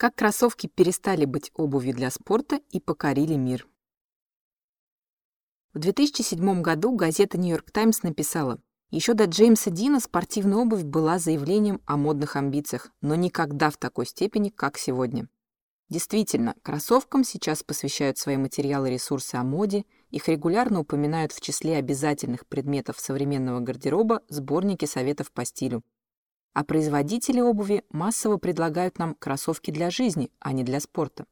Как кроссовки перестали быть обувью для спорта и покорили мир. В 2007 году газета «Нью-Йорк Таймс» написала, еще до Джеймса Дина спортивная обувь была заявлением о модных амбициях, но никогда в такой степени, как сегодня. Действительно, кроссовкам сейчас посвящают свои материалы и ресурсы о моде, их регулярно упоминают в числе обязательных предметов современного гардероба сборники советов по стилю. А производители обуви массово предлагают нам кроссовки для жизни, а не для спорта.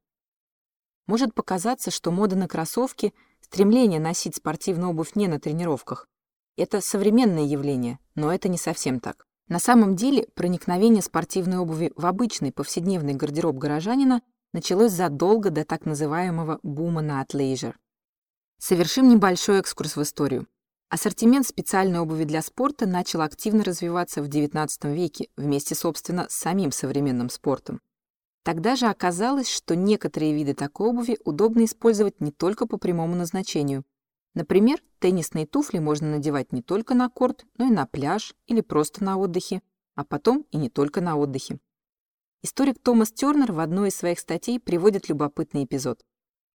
Может показаться, что мода на кроссовки, стремление носить спортивную обувь не на тренировках — это современное явление, но это не совсем так. На самом деле проникновение спортивной обуви в обычный повседневный гардероб горожанина началось задолго до так называемого бума на атлейжер. Совершим небольшой экскурс в историю. Ассортимент специальной обуви для спорта начал активно развиваться в XIX веке вместе, собственно, с самим современным спортом. Тогда же оказалось, что некоторые виды такой обуви удобно использовать не только по прямому назначению. Например, теннисные туфли можно надевать не только на корт, но и на пляж или просто на отдыхе, а потом и не только на отдыхе. Историк Томас Тернер в одной из своих статей приводит любопытный эпизод.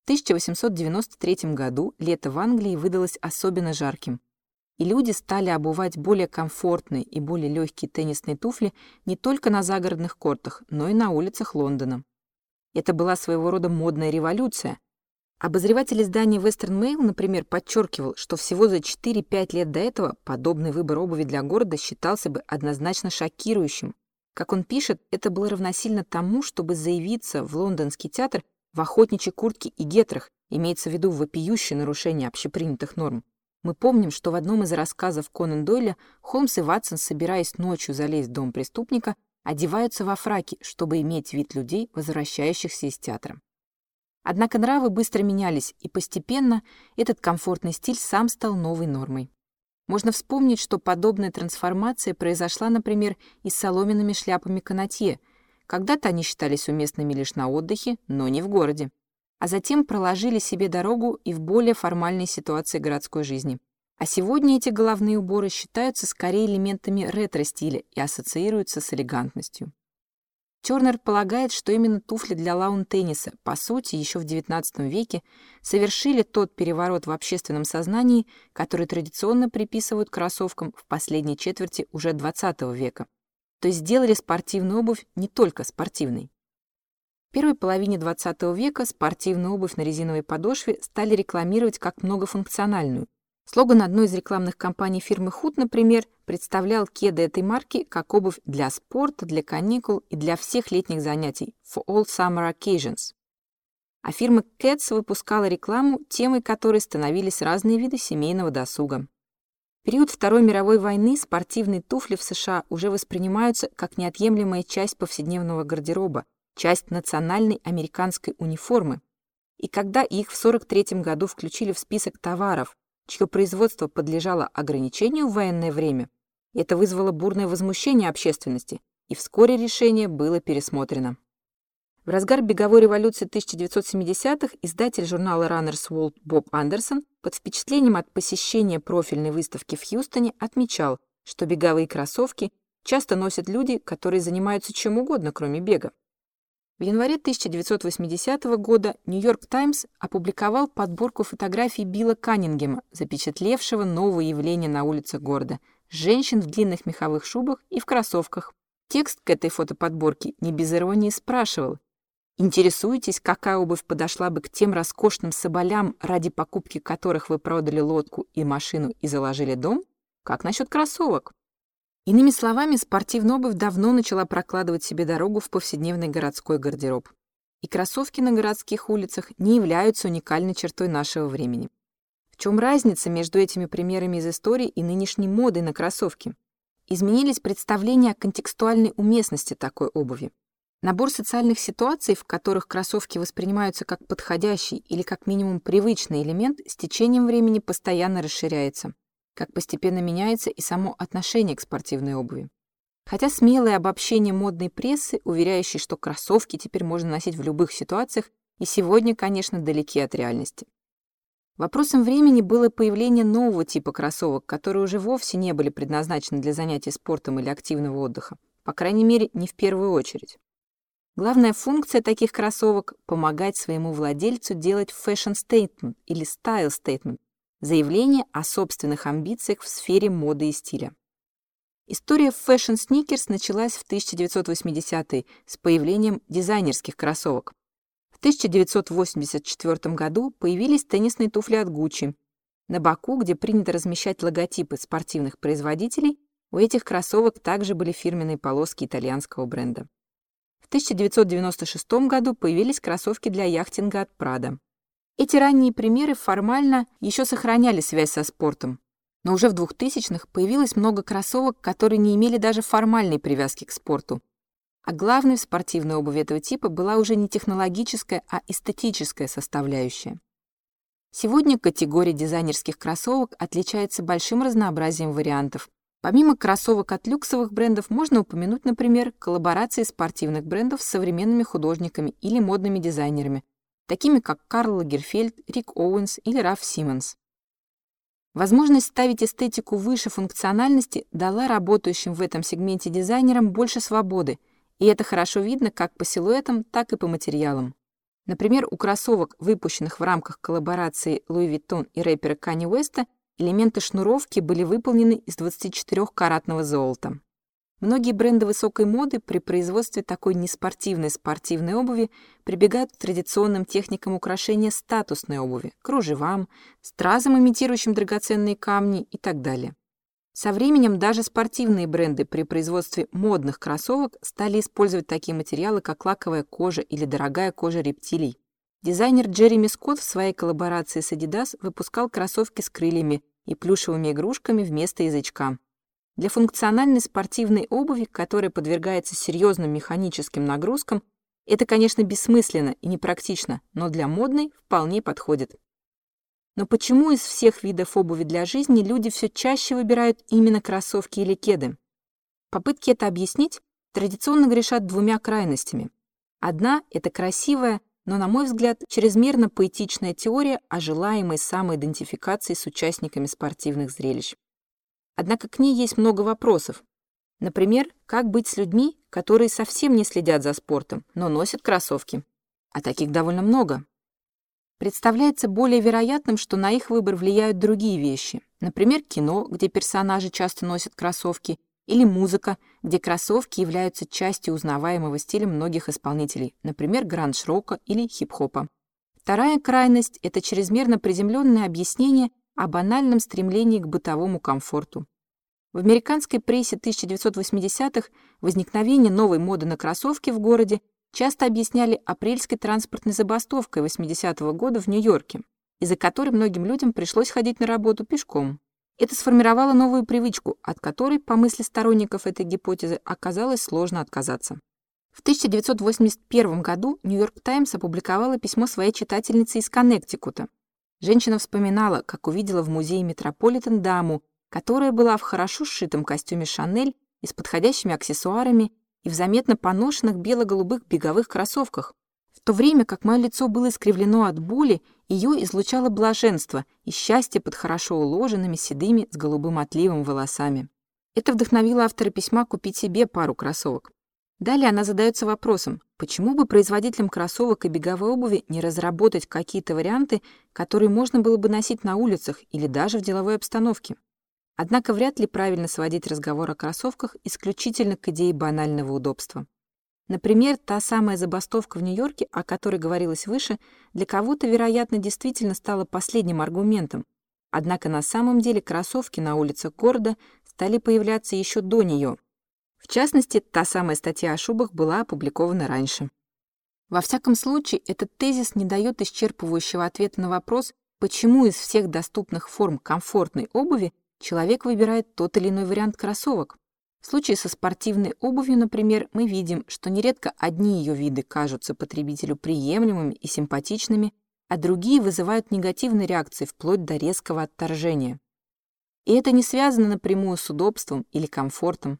В 1893 году лето в Англии выдалось особенно жарким, и люди стали обувать более комфортные и более легкие теннисные туфли не только на загородных кортах, но и на улицах Лондона. Это была своего рода модная революция. Обозреватель издания Western Mail, например, подчеркивал, что всего за 4-5 лет до этого подобный выбор обуви для города считался бы однозначно шокирующим. Как он пишет, это было равносильно тому, чтобы заявиться в лондонский театр в охотничьей куртке и гетрах имеется в виду вопиющее нарушение общепринятых норм. Мы помним, что в одном из рассказов Конан Дойля Холмс и Ватсон, собираясь ночью залезть в дом преступника, одеваются во фраки, чтобы иметь вид людей, возвращающихся из театра. Однако нравы быстро менялись, и постепенно этот комфортный стиль сам стал новой нормой. Можно вспомнить, что подобная трансформация произошла, например, и с соломенными шляпами канатье – когда-то они считались уместными лишь на отдыхе, но не в городе. А затем проложили себе дорогу и в более формальной ситуации городской жизни. А сегодня эти головные уборы считаются скорее элементами ретро-стиля и ассоциируются с элегантностью. Тернер полагает, что именно туфли для лаун-тенниса, по сути, еще в XIX веке совершили тот переворот в общественном сознании, который традиционно приписывают кроссовкам в последней четверти уже XX века то сделали спортивную обувь не только спортивной. В первой половине 20 века спортивную обувь на резиновой подошве стали рекламировать как многофункциональную. Слоган одной из рекламных кампаний фирмы Худ, например, представлял кеды этой марки как обувь для спорта, для каникул и для всех летних занятий for all summer occasions. А фирма Keds выпускала рекламу, темой которой становились разные виды семейного досуга период Второй мировой войны спортивные туфли в США уже воспринимаются как неотъемлемая часть повседневного гардероба, часть национальной американской униформы. И когда их в 1943 году включили в список товаров, чье производство подлежало ограничению в военное время, это вызвало бурное возмущение общественности, и вскоре решение было пересмотрено. В разгар беговой революции 1970-х издатель журнала Runner's World Боб Андерсон под впечатлением от посещения профильной выставки в Хьюстоне отмечал, что беговые кроссовки часто носят люди, которые занимаются чем угодно, кроме бега. В январе 1980 года «Нью-Йорк Таймс» опубликовал подборку фотографий Билла Каннингема, запечатлевшего новое явление на улицах города – женщин в длинных меховых шубах и в кроссовках. Текст к этой фотоподборке не без иронии спрашивал, Интересуетесь, какая обувь подошла бы к тем роскошным соболям, ради покупки которых вы продали лодку и машину и заложили дом? Как насчет кроссовок? Иными словами, спортивная обувь давно начала прокладывать себе дорогу в повседневный городской гардероб. И кроссовки на городских улицах не являются уникальной чертой нашего времени. В чем разница между этими примерами из истории и нынешней модой на кроссовки? Изменились представления о контекстуальной уместности такой обуви. Набор социальных ситуаций, в которых кроссовки воспринимаются как подходящий или как минимум привычный элемент, с течением времени постоянно расширяется, как постепенно меняется и само отношение к спортивной обуви. Хотя смелое обобщение модной прессы, уверяющей, что кроссовки теперь можно носить в любых ситуациях, и сегодня, конечно, далеки от реальности. Вопросом времени было появление нового типа кроссовок, которые уже вовсе не были предназначены для занятий спортом или активного отдыха, по крайней мере, не в первую очередь. Главная функция таких кроссовок — помогать своему владельцу делать statement или statement — заявление о собственных амбициях в сфере моды и стиля. История Fashion Sneakers началась в 1980-е с появлением дизайнерских кроссовок. В 1984 году появились теннисные туфли от Gucci. На боку, где принято размещать логотипы спортивных производителей, у этих кроссовок также были фирменные полоски итальянского бренда. В 1996 году появились кроссовки для яхтинга от Prada. Эти ранние примеры формально еще сохраняли связь со спортом, но уже в 2000-х появилось много кроссовок, которые не имели даже формальной привязки к спорту. А главной в спортивной обуви этого типа была уже не технологическая, а эстетическая составляющая. Сегодня категория дизайнерских кроссовок отличается большим разнообразием вариантов, Помимо кроссовок от люксовых брендов можно упомянуть, например, коллаборации спортивных брендов с современными художниками или модными дизайнерами, такими как Карл Лагерфельд, Рик Оуэнс или Раф Симмонс. Возможность ставить эстетику выше функциональности дала работающим в этом сегменте дизайнерам больше свободы, и это хорошо видно как по силуэтам, так и по материалам. Например, у кроссовок, выпущенных в рамках коллаборации Louis Vuitton и рэпера Kanye Уэста, Элементы шнуровки были выполнены из 24-каратного золота. Многие бренды высокой моды при производстве такой неспортивной спортивной обуви прибегают к традиционным техникам украшения статусной обуви, кружевам, стразам, имитирующим драгоценные камни и так далее. Со временем даже спортивные бренды при производстве модных кроссовок стали использовать такие материалы, как лаковая кожа или дорогая кожа рептилий. Дизайнер Джереми Скотт в своей коллаборации с Adidas выпускал кроссовки с крыльями и плюшевыми игрушками вместо язычка. Для функциональной спортивной обуви, которая подвергается серьезным механическим нагрузкам, это, конечно, бессмысленно и непрактично, но для модной вполне подходит. Но почему из всех видов обуви для жизни люди все чаще выбирают именно кроссовки или кеды? Попытки это объяснить традиционно грешат двумя крайностями. Одна — это красивая, но, на мой взгляд, чрезмерно поэтичная теория о желаемой самоидентификации с участниками спортивных зрелищ. Однако к ней есть много вопросов. Например, как быть с людьми, которые совсем не следят за спортом, но носят кроссовки? А таких довольно много. Представляется более вероятным, что на их выбор влияют другие вещи. Например, кино, где персонажи часто носят кроссовки, или музыка, где кроссовки являются частью узнаваемого стиля многих исполнителей, например, гранж-рока или хип-хопа. Вторая крайность — это чрезмерно приземленное объяснение о банальном стремлении к бытовому комфорту. В американской прессе 1980-х возникновение новой моды на кроссовки в городе часто объясняли апрельской транспортной забастовкой 80-го года в Нью-Йорке, из-за которой многим людям пришлось ходить на работу пешком. Это сформировало новую привычку, от которой, по мысли сторонников этой гипотезы, оказалось сложно отказаться. В 1981 году «Нью-Йорк Таймс» опубликовала письмо своей читательнице из Коннектикута. Женщина вспоминала, как увидела в музее Метрополитен даму, которая была в хорошо сшитом костюме «Шанель» и с подходящими аксессуарами и в заметно поношенных бело-голубых беговых кроссовках. То время как мое лицо было искривлено от боли, ее излучало блаженство и счастье под хорошо уложенными, седыми, с голубым отливом волосами. Это вдохновило автора письма купить себе пару кроссовок. Далее она задается вопросом, почему бы производителям кроссовок и беговой обуви не разработать какие-то варианты, которые можно было бы носить на улицах или даже в деловой обстановке. Однако вряд ли правильно сводить разговор о кроссовках исключительно к идее банального удобства. Например, та самая забастовка в Нью-Йорке, о которой говорилось выше, для кого-то, вероятно, действительно стала последним аргументом. Однако на самом деле кроссовки на улицах города стали появляться еще до нее. В частности, та самая статья о шубах была опубликована раньше. Во всяком случае, этот тезис не дает исчерпывающего ответа на вопрос, почему из всех доступных форм комфортной обуви человек выбирает тот или иной вариант кроссовок. В случае со спортивной обувью, например, мы видим, что нередко одни ее виды кажутся потребителю приемлемыми и симпатичными, а другие вызывают негативные реакции вплоть до резкого отторжения. И это не связано напрямую с удобством или комфортом.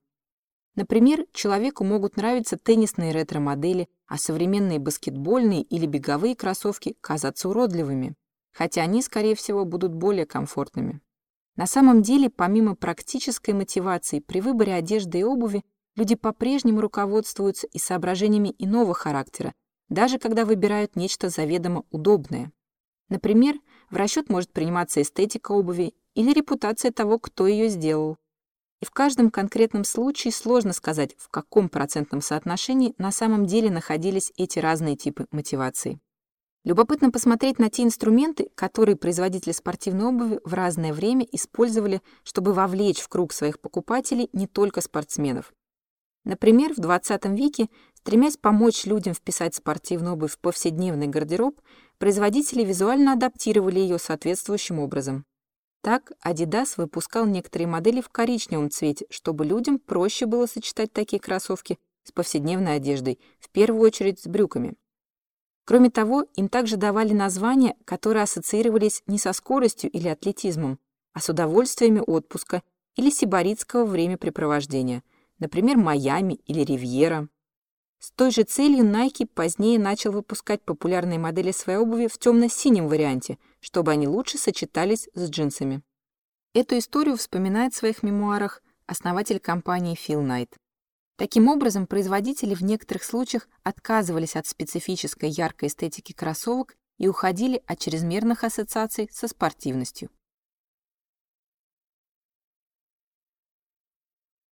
Например, человеку могут нравиться теннисные ретро-модели, а современные баскетбольные или беговые кроссовки казаться уродливыми, хотя они, скорее всего, будут более комфортными. На самом деле, помимо практической мотивации при выборе одежды и обуви, люди по-прежнему руководствуются и соображениями иного характера, даже когда выбирают нечто заведомо удобное. Например, в расчет может приниматься эстетика обуви или репутация того, кто ее сделал. И в каждом конкретном случае сложно сказать, в каком процентном соотношении на самом деле находились эти разные типы мотивации. Любопытно посмотреть на те инструменты, которые производители спортивной обуви в разное время использовали, чтобы вовлечь в круг своих покупателей не только спортсменов. Например, в 20 веке, стремясь помочь людям вписать спортивную обувь в повседневный гардероб, производители визуально адаптировали ее соответствующим образом. Так, Adidas выпускал некоторые модели в коричневом цвете, чтобы людям проще было сочетать такие кроссовки с повседневной одеждой, в первую очередь с брюками. Кроме того, им также давали названия, которые ассоциировались не со скоростью или атлетизмом, а с удовольствиями отпуска или сибаритского времяпрепровождения, например, Майами или Ривьера. С той же целью Nike позднее начал выпускать популярные модели своей обуви в темно-синем варианте, чтобы они лучше сочетались с джинсами. Эту историю вспоминает в своих мемуарах основатель компании Phil Knight. Таким образом, производители в некоторых случаях отказывались от специфической яркой эстетики кроссовок и уходили от чрезмерных ассоциаций со спортивностью.